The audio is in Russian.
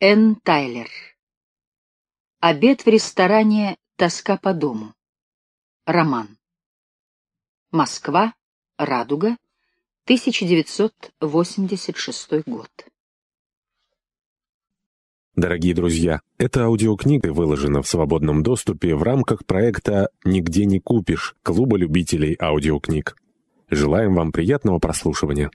Энн Тайлер. Обед в ресторане «Тоска по дому». Роман. Москва. Радуга. 1986 год. Дорогие друзья, эта аудиокнига выложена в свободном доступе в рамках проекта «Нигде не купишь» Клуба любителей аудиокниг. Желаем вам приятного прослушивания.